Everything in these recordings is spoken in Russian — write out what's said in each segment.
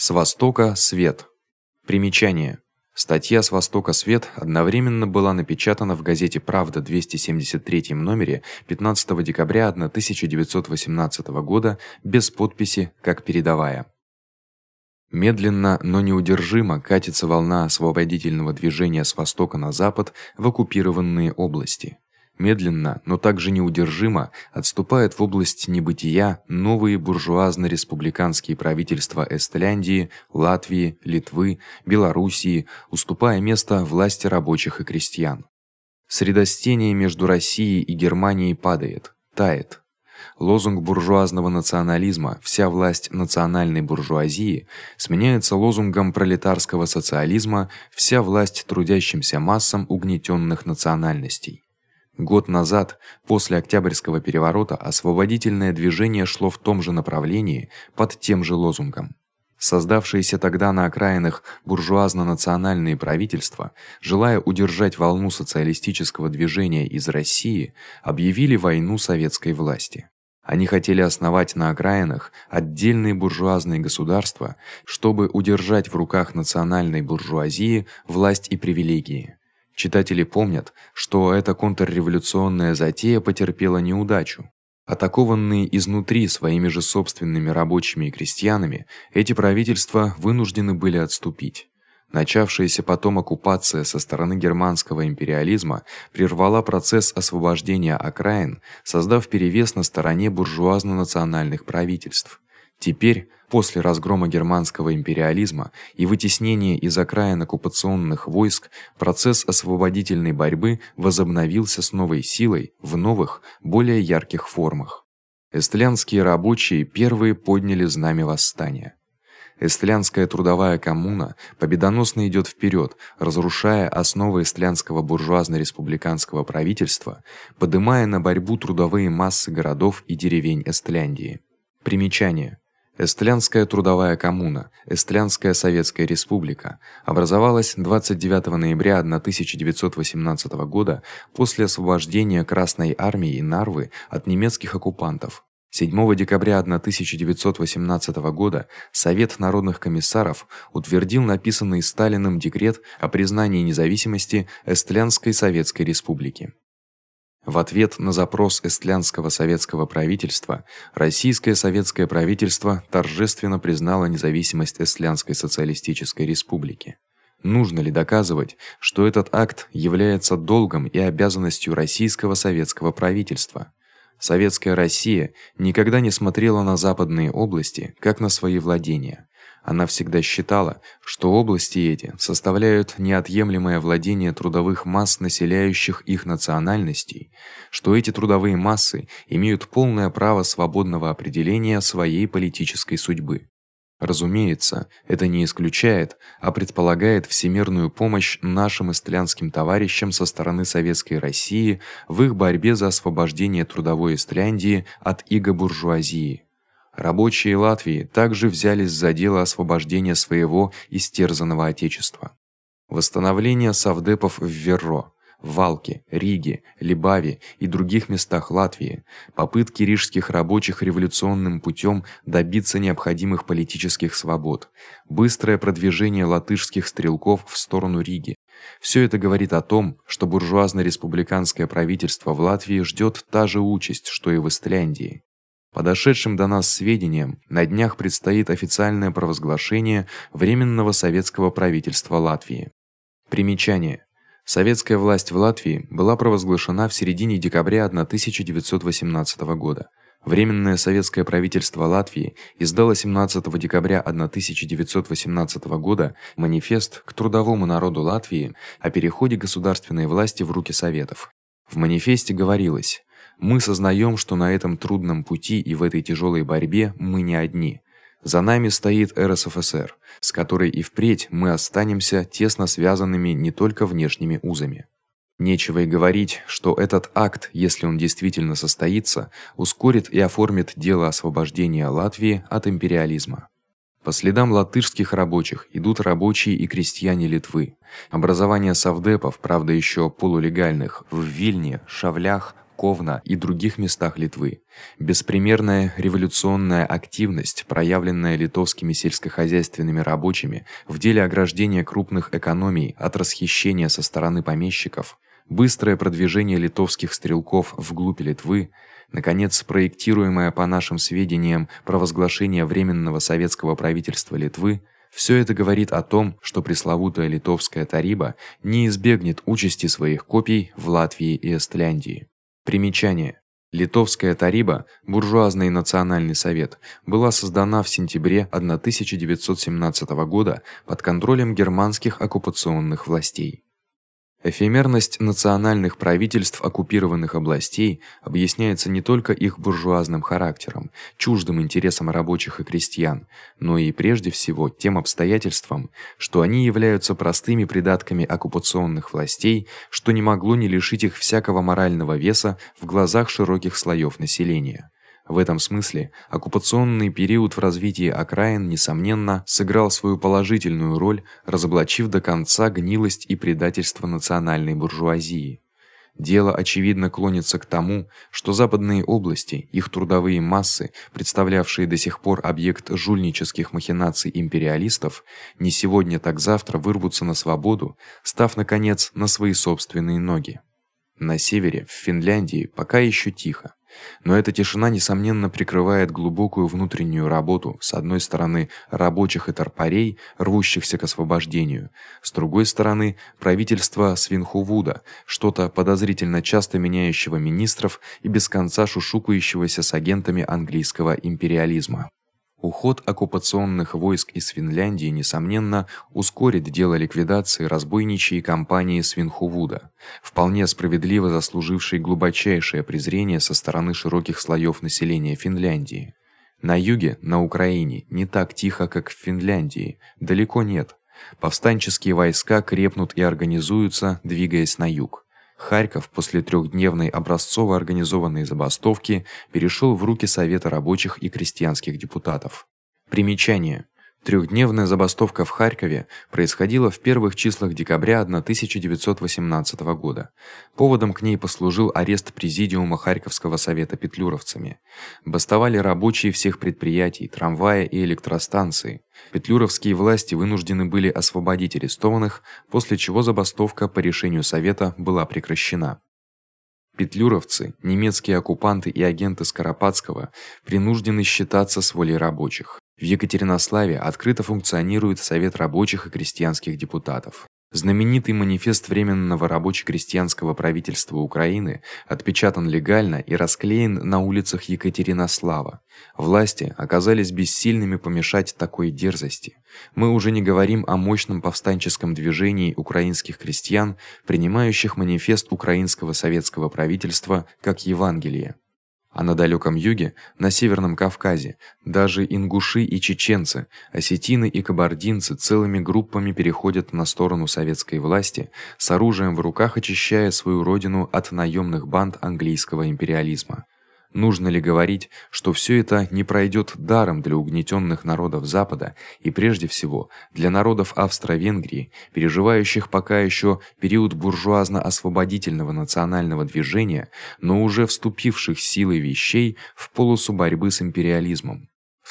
С востока свет. Примечание. Статья с востока свет одновременно была напечатана в газете Правда 273 номере 15 декабря 1918 года без подписи как передовая. Медленно, но неудержимо катится волна освободительного движения с востока на запад в оккупированные области. Медленно, но также неудержимо отступают в область небытия новые буржуазно-республиканские правительства Эстляндии, Латвии, Литвы, Белоруссии, уступая место власти рабочих и крестьян. Средостение между Россией и Германией падает, тает. Лозунг буржуазного национализма вся власть национальной буржуазии сменяется лозунгом пролетарского социализма вся власть трудящимся массам угнетённых национальностей. Год назад, после Октябрьского переворота, освободительное движение шло в том же направлении под тем же лозунгом. Создавшиеся тогда на окраинах буржуазно-национальные правительства, желая удержать волну социалистического движения из России, объявили войну советской власти. Они хотели основать на окраинах отдельные буржуазные государства, чтобы удержать в руках национальной буржуазии власть и привилегии. Читатели помнят, что эта контрреволюционная затея потерпела неудачу. Атакованные изнутри своими же собственными рабочими и крестьянами, эти правительства вынуждены были отступить. Начавшаяся потом оккупация со стороны германского империализма прервала процесс освобождения окраин, создав перевес на стороне буржуазно-национальных правительств. Теперь, после разгрома германского империализма и вытеснения из окраин оккупационных войск, процесс освободительной борьбы возобновился с новой силой в новых, более ярких формах. Эстлянские рабочие первые подняли знамя восстания. Эстлянская трудовая коммуна победоносно идёт вперёд, разрушая основы эстлянского буржуазно-республиканского правительства, поднимая на борьбу трудовые массы городов и деревень Эстляндии. Примечание: Эстлянская трудовая коммуна, Эстлянская советская республика образовалась 29 ноября 1918 года после освобождения Красной армии и Нарвы от немецких оккупантов. 7 декабря 1918 года Совет народных комиссаров утвердил написанный Сталиным декрет о признании независимости Эстлянской советской республики. В ответ на запрос эстлянского советского правительства российское советское правительство торжественно признало независимость Эстлянской социалистической республики. Нужно ли доказывать, что этот акт является долгом и обязанностью российского советского правительства? Советская Россия никогда не смотрела на западные области как на свои владения. Она всегда считала, что области эти составляют неотъемлемое владение трудовых масс, населяющих их национальностей, что эти трудовые массы имеют полное право свободного определения своей политической судьбы. Разумеется, это не исключает, а предполагает всемирную помощь нашим эстлянским товарищам со стороны советской России в их борьбе за освобождение трудовой Эстляндии от иго буржуазии. Рабочие Латвии также взялись за дело освобождения своего истерзанного отечества. Восстановление совдепов в Верро, Валке, Риге, Либаве и других местах Латвии, попытки рижских рабочих революционным путём добиться необходимых политических свобод, быстрое продвижение латышских стрелков в сторону Риги. Всё это говорит о том, что буржуазно-республиканское правительство в Латвии ждёт та же участь, что и в Эстляндии. Подошедшим до нас сведениям, на днях предстоит официальное провозглашение временного советского правительства Латвии. Примечание: Советская власть в Латвии была провозглашена в середине декабря 1918 года. Временное советское правительство Латвии издало 17 декабря 1918 года манифест к трудовому народу Латвии о переходе государственной власти в руки советов. В манифесте говорилось: мы сознаем, что на этом трудном пути и в этой тяжелой борьбе мы не одни. За нами стоит РСФСР, с которой и впредь мы останемся тесно связанными не только внешними узами. Нечего и говорить, что этот акт, если он действительно состоится, ускорит и оформит дело освобождения Латвии от империализма. По следам латышских рабочих идут рабочие и крестьяне Литвы. Образование совдепов, правда ещё полулегальных, в Вильне, Шавлях, Ковна и других местах Литвы. Беспримерная революционная активность, проявленная литовскими сельскохозяйственными рабочими в деле ограждения крупных экономий от расхищения со стороны помещиков, быстрое продвижение литовских стрелков вглубь Литвы, наконец, проектируемое по нашим сведениям провозглашение временного советского правительства Литвы Всё это говорит о том, что пресловутая литовская тариба не избегнет участи своих копий в Латвии и Эстляндии. Примечание: Литовская тариба, буржуазный национальный совет, была создана в сентябре 1917 года под контролем германских оккупационных властей. Эфемерность национальных правительств оккупированных областей объясняется не только их буржуазным характером, чуждым интересам рабочих и крестьян, но и прежде всего тем обстоятельством, что они являются простыми придатками оккупационных властей, что не могло не лишить их всякого морального веса в глазах широких слоёв населения. В этом смысле оккупационный период в развитии окраин несомненно сыграл свою положительную роль, разоблачив до конца гнилость и предательство национальной буржуазии. Дело очевидно клонится к тому, что западные области, их трудовые массы, представлявшие до сих пор объект жульнических махинаций империалистов, не сегодня, так завтра вырвутся на свободу, став наконец на свои собственные ноги. На севере, в Финляндии, пока ещё тихо. Но эта тишина несомненно прикрывает глубокую внутреннюю работу с одной стороны рабочих и торпарей, рвущихся к освобождению, с другой стороны правительства Свинхувуда, что-то подозрительно часто меняющего министров и без конца шушукающегося с агентами английского империализма. Уход оккупационных войск из Финляндии несомненно ускорит дело ликвидации разбойничьей кампании Свинхувуда, вполне справедливо заслужившей глубочайшее презрение со стороны широких слоёв населения Финляндии. На юге, на Украине, не так тихо, как в Финляндии, далеко нет. Повстанческие войска крепнут и организуются, двигаясь на юг. Харьков после трехдневной образцово организованной забастовки перешёл в руки Совета рабочих и крестьянских депутатов. Примечание: Трехдневная забастовка в Харькове происходила в первых числах декабря 1918 года. Поводом к ней послужил арест президиума Харьковского совета петлюровцами. Бастовали рабочие всех предприятий, трамвая и электростанции. Петлюровские власти вынуждены были освободить арестованных, после чего забастовка по решению совета была прекращена. Петлюровцы, немецкие оккупанты и агенты Скоропадского принуждены считаться с волей рабочих. В Екатеринославе открыто функционирует Совет рабочих и крестьянских депутатов. Знаменитый манифест временного рабоче-крестьянского правительства Украины отпечатан легально и расклеен на улицах Екатеринослава. Власти оказались бессильными помешать такой дерзости. Мы уже не говорим о мощном повстанческом движении украинских крестьян, принимающих манифест украинского советского правительства как Евангелие. А на далёком юге, на Северном Кавказе, даже ингуши и чеченцы, осетины и кабардинцы целыми группами переходят на сторону советской власти, с оружием в руках очищая свою родину от наёмных банд английского империализма. Нужно ли говорить, что всё это не пройдёт даром для угнетённых народов Запада и прежде всего для народов Австро-Венгрии, переживающих пока ещё период буржуазно-освободительного национального движения, но уже вступивших силой вещей в полосу борьбы с империализмом?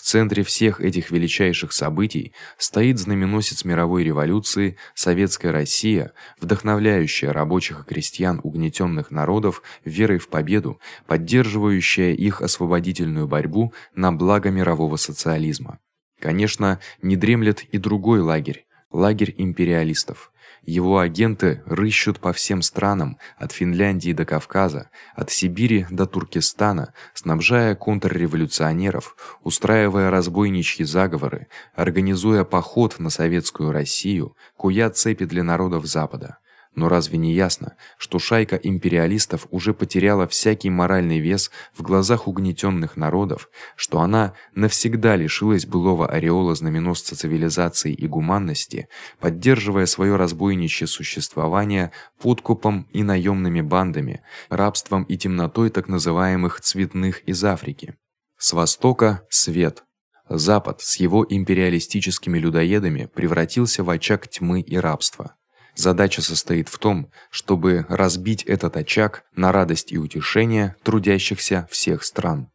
Центре всех этих величайших событий стоит знаменосец мировой революции советская Россия, вдохновляющая рабочих и крестьян угнетённых народов верой в победу, поддерживающая их освободительную борьбу на благо мирового социализма. Конечно, не дремлет и другой лагерь лагерь империалистов. Его агенты рыщут по всем странам, от Финляндии до Кавказа, от Сибири до Туркестана, снабжая контрреволюционеров, устраивая разбойничьи заговоры, организуя поход на советскую Россию, куя цепи для народов Запада. Но разве не ясно, что шайка империалистов уже потеряла всякий моральный вес в глазах угнетённых народов, что она навсегда лишилась былого ореола знаменосца цивилизации и гуманности, поддерживая своё разбойничье существование подкупом и наёмными бандами, рабством и темнотой так называемых цветных из Африки. С востока свет Запад с его империалистическими людоедами превратился в очаг тьмы и рабства. Задача состоит в том, чтобы разбить этот очаг на радость и утешение трудящихся всех стран.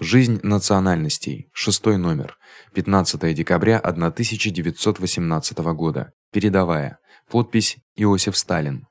Жизнь национальностей. Шестой номер. 15 декабря 1918 года. Передовая. Подпись Иосиф Сталин.